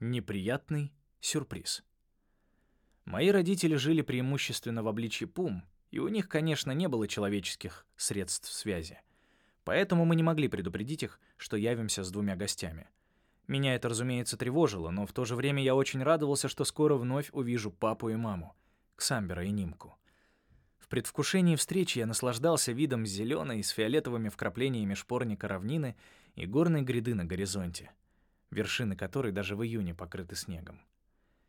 Неприятный сюрприз. Мои родители жили преимущественно в обличье пум, и у них, конечно, не было человеческих средств связи. Поэтому мы не могли предупредить их, что явимся с двумя гостями. Меня это, разумеется, тревожило, но в то же время я очень радовался, что скоро вновь увижу папу и маму, Ксамбера и Нимку. В предвкушении встречи я наслаждался видом зеленой с фиолетовыми вкраплениями шпорника равнины и горной гряды на горизонте, вершины которой даже в июне покрыты снегом.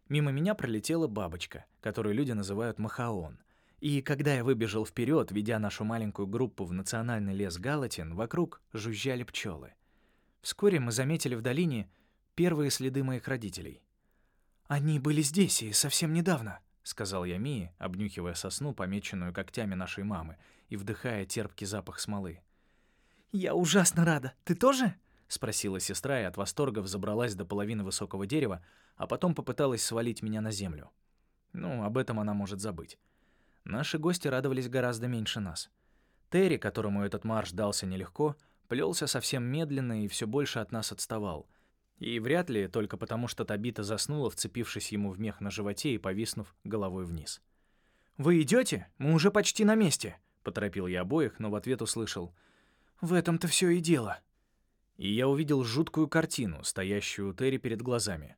Мимо меня пролетела бабочка, которую люди называют махаон. И когда я выбежал вперед, ведя нашу маленькую группу в национальный лес Галатин, вокруг жужжали пчелы. Вскоре мы заметили в долине первые следы моих родителей. «Они были здесь и совсем недавно», — сказал я Мии, обнюхивая сосну, помеченную когтями нашей мамы, и вдыхая терпкий запах смолы. «Я ужасно рада. Ты тоже?» — спросила сестра и от восторга взобралась до половины высокого дерева, а потом попыталась свалить меня на землю. Ну, об этом она может забыть. Наши гости радовались гораздо меньше нас. Терри, которому этот марш дался нелегко, — плелся совсем медленно и все больше от нас отставал. И вряд ли только потому, что Табита заснула, вцепившись ему в мех на животе и повиснув головой вниз. «Вы идете? Мы уже почти на месте!» — поторопил я обоих, но в ответ услышал. «В этом-то все и дело». И я увидел жуткую картину, стоящую у Терри перед глазами.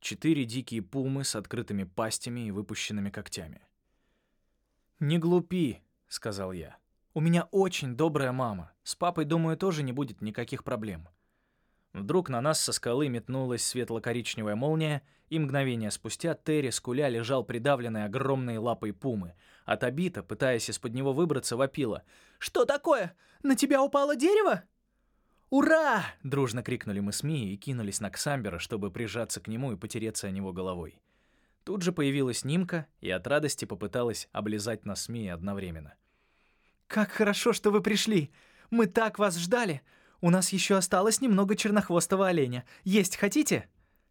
Четыре дикие пумы с открытыми пастями и выпущенными когтями. «Не глупи», — сказал я. У меня очень добрая мама. С папой, думаю, тоже не будет никаких проблем. Вдруг на нас со скалы метнулась светло-коричневая молния, и мгновение спустя Терри скуля лежал придавленный огромной лапой пумы. А Табита, пытаясь из-под него выбраться, вопила. «Что такое? На тебя упало дерево?» «Ура!» — дружно крикнули мы с Мией и кинулись на Ксамбера, чтобы прижаться к нему и потереться о него головой. Тут же появилась Нимка и от радости попыталась облизать нас с Мией одновременно. «Как хорошо, что вы пришли! Мы так вас ждали! У нас еще осталось немного чернохвостого оленя. Есть хотите?»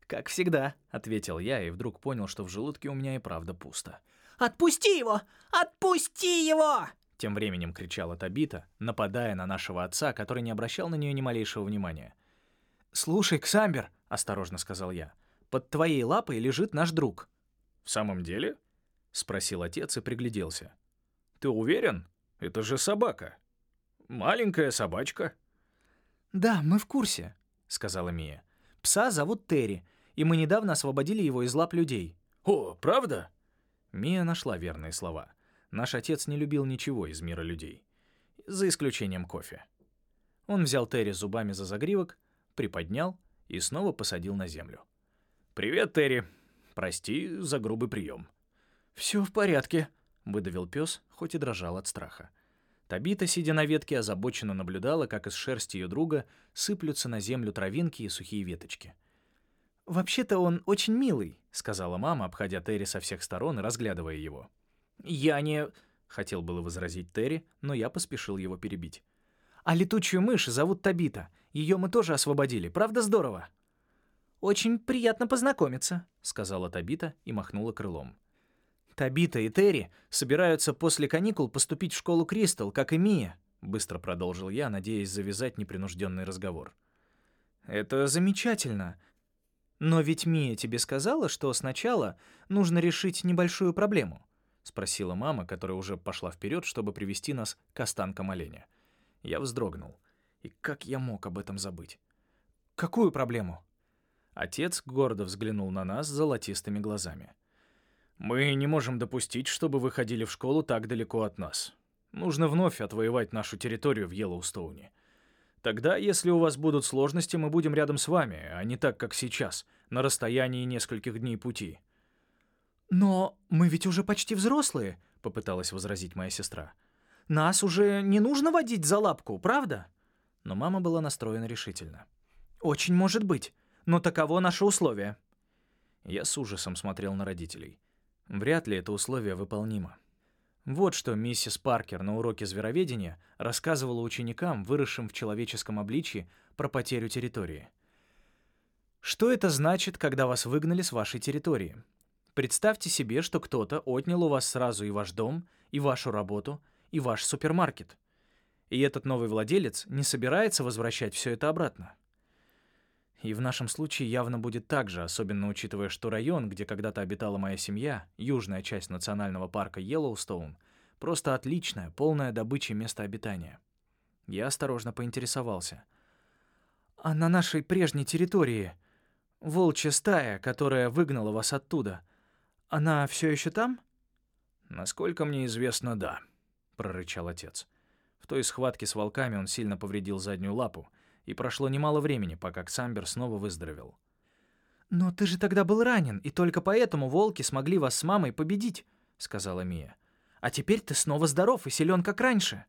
«Как всегда», — ответил я и вдруг понял, что в желудке у меня и правда пусто. «Отпусти его! Отпусти его!» Тем временем кричала Табита, нападая на нашего отца, который не обращал на нее ни малейшего внимания. «Слушай, Ксамбер», — осторожно сказал я, — «под твоей лапой лежит наш друг». «В самом деле?» — спросил отец и пригляделся. «Ты уверен?» Это же собака. Маленькая собачка». «Да, мы в курсе», — сказала Мия. «Пса зовут Терри, и мы недавно освободили его из лап людей». «О, правда?» Мия нашла верные слова. Наш отец не любил ничего из мира людей. За исключением кофе. Он взял Терри зубами за загривок, приподнял и снова посадил на землю. «Привет, Терри. Прости за грубый прием». «Все в порядке», выдавил пес, хоть и дрожал от страха. Табита, сидя на ветке, озабоченно наблюдала, как из шерсти ее друга сыплются на землю травинки и сухие веточки. «Вообще-то он очень милый», — сказала мама, обходя Терри со всех сторон и разглядывая его. «Я не...» — хотел было возразить Терри, но я поспешил его перебить. «А летучую мышь зовут Табита. Ее мы тоже освободили. Правда здорово?» «Очень приятно познакомиться», — сказала Табита и махнула крылом. Табита и Терри собираются после каникул поступить в школу Кристал, как и Мия», — быстро продолжил я, надеясь завязать непринужденный разговор. «Это замечательно. Но ведь Мия тебе сказала, что сначала нужно решить небольшую проблему?» — спросила мама, которая уже пошла вперед, чтобы привести нас к останкам оленя. Я вздрогнул. И как я мог об этом забыть? «Какую проблему?» Отец гордо взглянул на нас золотистыми глазами. Мы не можем допустить, чтобы вы ходили в школу так далеко от нас. Нужно вновь отвоевать нашу территорию в Йеллоустоуне. Тогда, если у вас будут сложности, мы будем рядом с вами, а не так, как сейчас, на расстоянии нескольких дней пути». «Но мы ведь уже почти взрослые», — попыталась возразить моя сестра. «Нас уже не нужно водить за лапку, правда?» Но мама была настроена решительно. «Очень может быть, но таково наше условие». Я с ужасом смотрел на родителей. Вряд ли это условие выполнимо. Вот что миссис Паркер на уроке звероведения рассказывала ученикам, выросшим в человеческом обличье, про потерю территории. Что это значит, когда вас выгнали с вашей территории? Представьте себе, что кто-то отнял у вас сразу и ваш дом, и вашу работу, и ваш супермаркет. И этот новый владелец не собирается возвращать все это обратно. И в нашем случае явно будет так же, особенно учитывая, что район, где когда-то обитала моя семья, южная часть национального парка Йеллоустоун, просто отличное, полное добычи место обитания. Я осторожно поинтересовался. «А на нашей прежней территории волчья стая, которая выгнала вас оттуда, она все еще там?» «Насколько мне известно, да», — прорычал отец. В той схватке с волками он сильно повредил заднюю лапу, и прошло немало времени, пока Ксамбер снова выздоровел. «Но ты же тогда был ранен, и только поэтому волки смогли вас с мамой победить», — сказала Мия. «А теперь ты снова здоров и силен, как раньше».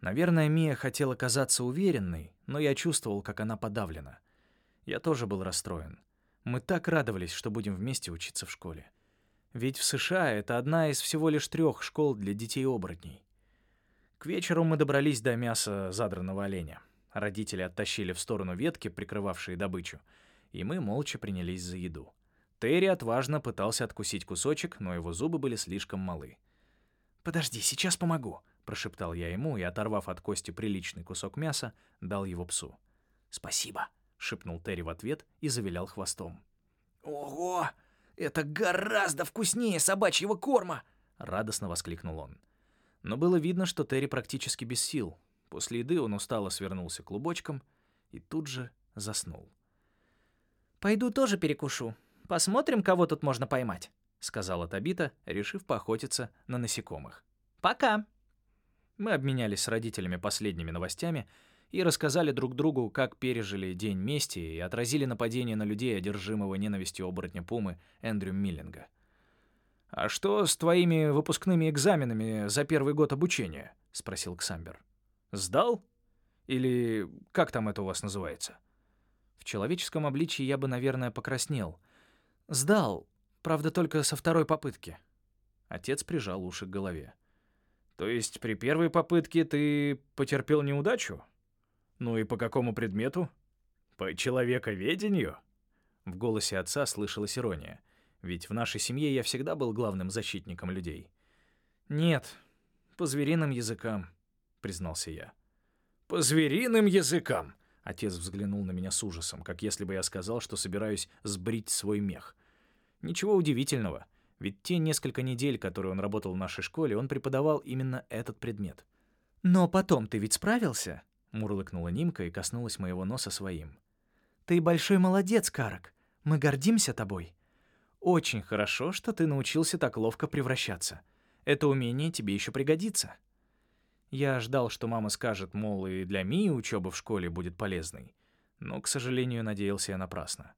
Наверное, Мия хотела казаться уверенной, но я чувствовал, как она подавлена. Я тоже был расстроен. Мы так радовались, что будем вместе учиться в школе. Ведь в США это одна из всего лишь трех школ для детей-оборотней. К вечеру мы добрались до мяса задранного оленя. Родители оттащили в сторону ветки, прикрывавшие добычу, и мы молча принялись за еду. Терри отважно пытался откусить кусочек, но его зубы были слишком малы. «Подожди, сейчас помогу», — прошептал я ему и, оторвав от кости приличный кусок мяса, дал его псу. «Спасибо», — шепнул Терри в ответ и завилял хвостом. «Ого! Это гораздо вкуснее собачьего корма!» — радостно воскликнул он. Но было видно, что Терри практически без сил, После еды он устало свернулся клубочком и тут же заснул. «Пойду тоже перекушу. Посмотрим, кого тут можно поймать», — сказала Табита, решив поохотиться на насекомых. «Пока». Мы обменялись с родителями последними новостями и рассказали друг другу, как пережили День мести и отразили нападение на людей, одержимого ненавистью оборотня Пумы Эндрю Миллинга. «А что с твоими выпускными экзаменами за первый год обучения?» — спросил Ксамбер. Сдал? Или как там это у вас называется? В человеческом обличии я бы, наверное, покраснел. Сдал, правда, только со второй попытки. Отец прижал уши к голове. То есть при первой попытке ты потерпел неудачу? Ну и по какому предмету? По человековедению? В голосе отца слышалась ирония. Ведь в нашей семье я всегда был главным защитником людей. Нет, по звериным языкам. — признался я. «По звериным языкам!» Отец взглянул на меня с ужасом, как если бы я сказал, что собираюсь сбрить свой мех. Ничего удивительного, ведь те несколько недель, которые он работал в нашей школе, он преподавал именно этот предмет. «Но потом ты ведь справился?» — мурлыкнула Нимка и коснулась моего носа своим. «Ты большой молодец, Карак. Мы гордимся тобой. Очень хорошо, что ты научился так ловко превращаться. Это умение тебе еще пригодится». Я ждал, что мама скажет, мол, и для Мии учеба в школе будет полезной. Но, к сожалению, надеялся я напрасно.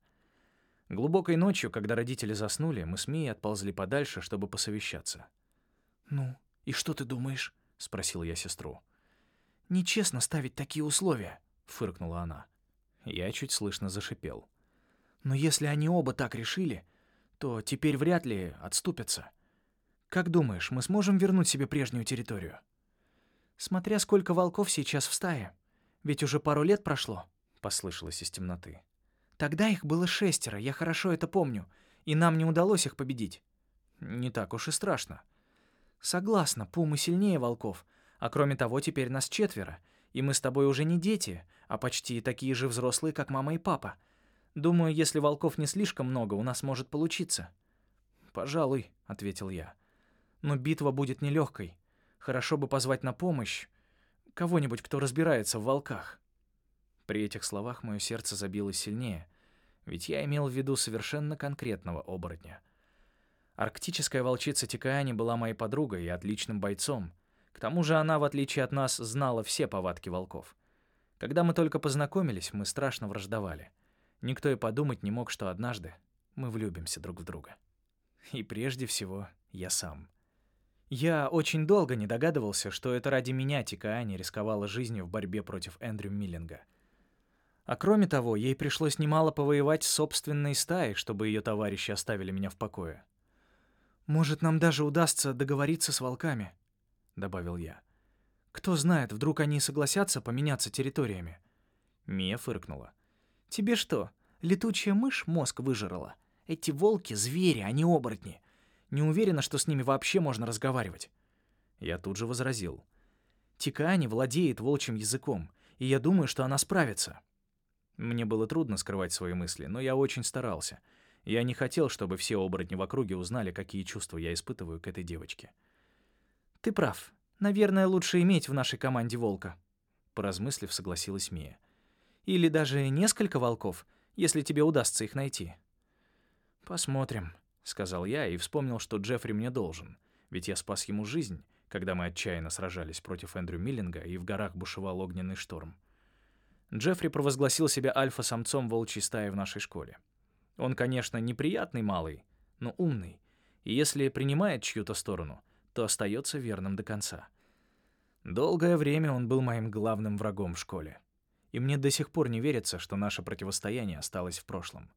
Глубокой ночью, когда родители заснули, мы с Мией отползли подальше, чтобы посовещаться. «Ну, и что ты думаешь?» — спросил я сестру. «Нечестно ставить такие условия», — фыркнула она. Я чуть слышно зашипел. «Но если они оба так решили, то теперь вряд ли отступятся. Как думаешь, мы сможем вернуть себе прежнюю территорию?» Смотря сколько волков сейчас в стае. Ведь уже пару лет прошло, — послышалось из темноты. Тогда их было шестеро, я хорошо это помню, и нам не удалось их победить. Не так уж и страшно. Согласна, пумы сильнее волков, а кроме того, теперь нас четверо, и мы с тобой уже не дети, а почти такие же взрослые, как мама и папа. Думаю, если волков не слишком много, у нас может получиться. «Пожалуй», — ответил я. «Но битва будет нелегкой. Хорошо бы позвать на помощь кого-нибудь, кто разбирается в волках. При этих словах мое сердце забилось сильнее, ведь я имел в виду совершенно конкретного оборотня. Арктическая волчица Тикаани была моей подругой и отличным бойцом. К тому же она, в отличие от нас, знала все повадки волков. Когда мы только познакомились, мы страшно враждовали. Никто и подумать не мог, что однажды мы влюбимся друг в друга. И прежде всего я сам — я очень долго не догадывался, что это ради меня Тикаани рисковала жизнью в борьбе против Эндрю Миллинга. А кроме того, ей пришлось немало повоевать с собственной стаей, чтобы ее товарищи оставили меня в покое. «Может, нам даже удастся договориться с волками», — добавил я. «Кто знает, вдруг они согласятся поменяться территориями». Мия фыркнула. «Тебе что, летучая мышь мозг выжрала? Эти волки — звери, а не оборотни. Не уверена, что с ними вообще можно разговаривать». Я тут же возразил. «Тикаани владеет волчьим языком, и я думаю, что она справится». Мне было трудно скрывать свои мысли, но я очень старался. Я не хотел, чтобы все оборотни в округе узнали, какие чувства я испытываю к этой девочке. «Ты прав. Наверное, лучше иметь в нашей команде волка», — поразмыслив, согласилась Мия. «Или даже несколько волков, если тебе удастся их найти». «Посмотрим», — сказал я и вспомнил, что Джеффри мне должен, ведь я спас ему жизнь, когда мы отчаянно сражались против Эндрю Миллинга и в горах бушевал огненный шторм. Джеффри провозгласил себя альфа-самцом волчьей стаи в нашей школе. Он, конечно, неприятный малый, но умный, и если принимает чью-то сторону, то остается верным до конца. Долгое время он был моим главным врагом в школе, и мне до сих пор не верится, что наше противостояние осталось в прошлом.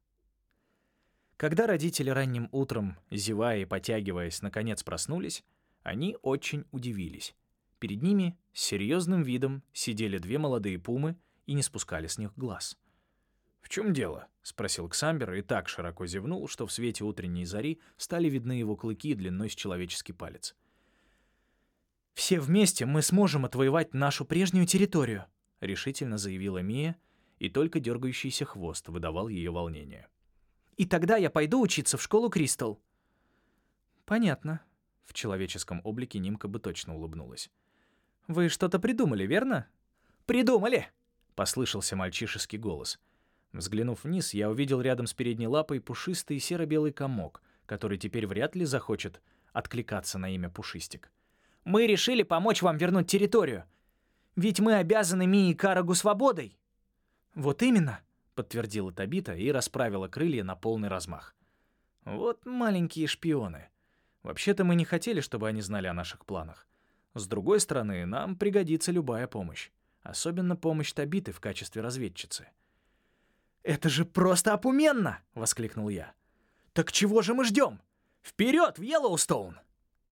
Когда родители ранним утром, зевая и потягиваясь, наконец проснулись, они очень удивились. Перед ними с серьезным видом сидели две молодые пумы и не спускали с них глаз. «В чем дело?» — спросил Ксамбер и так широко зевнул, что в свете утренней зари стали видны его клыки длиной с человеческий палец. «Все вместе мы сможем отвоевать нашу прежнюю территорию», — решительно заявила Мия, и только дергающийся хвост выдавал ее волнение. «И тогда я пойду учиться в школу Кристал». «Понятно». В человеческом облике Нимка бы точно улыбнулась. «Вы что-то придумали, верно?» «Придумали!» — послышался мальчишеский голос. Взглянув вниз, я увидел рядом с передней лапой пушистый серо-белый комок, который теперь вряд ли захочет откликаться на имя Пушистик. Мы решили помочь вам вернуть территорию. Ведь мы обязаны Мии Карагу свободой». «Вот именно», — подтвердила Табита и расправила крылья на полный размах. «Вот маленькие шпионы. Вообще-то мы не хотели, чтобы они знали о наших планах. С другой стороны, нам пригодится любая помощь. Особенно помощь Табиты в качестве разведчицы». «Это же просто опуменно!» — воскликнул я. «Так чего же мы ждем? Вперед в Йеллоустоун!»